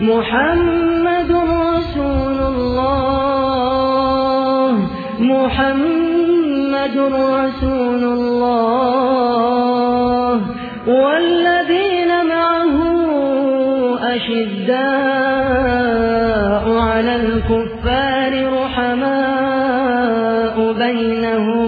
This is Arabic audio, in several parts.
محمد رسول الله. محمد رسول الله. والذين معه أشداء على الكفار رحماء بينهم.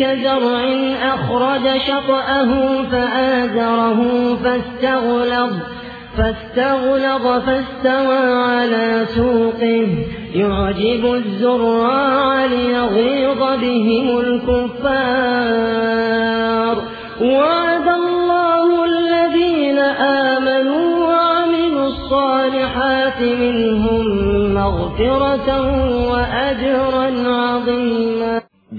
كزرع أخرج شطأه فآزره فاستغلظ فاستغلظ فاستوى على سوقه. يعجب الزراع ليغيظ بهم الكفار. وعد الله الذين آمنوا وعملوا الصالحات منهم مغفرة وأجرا عظيما.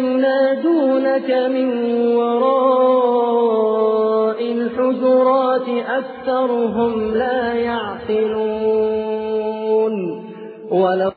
ينادونك من وراء الحجرات أكثرهم لا يعقلون. ولو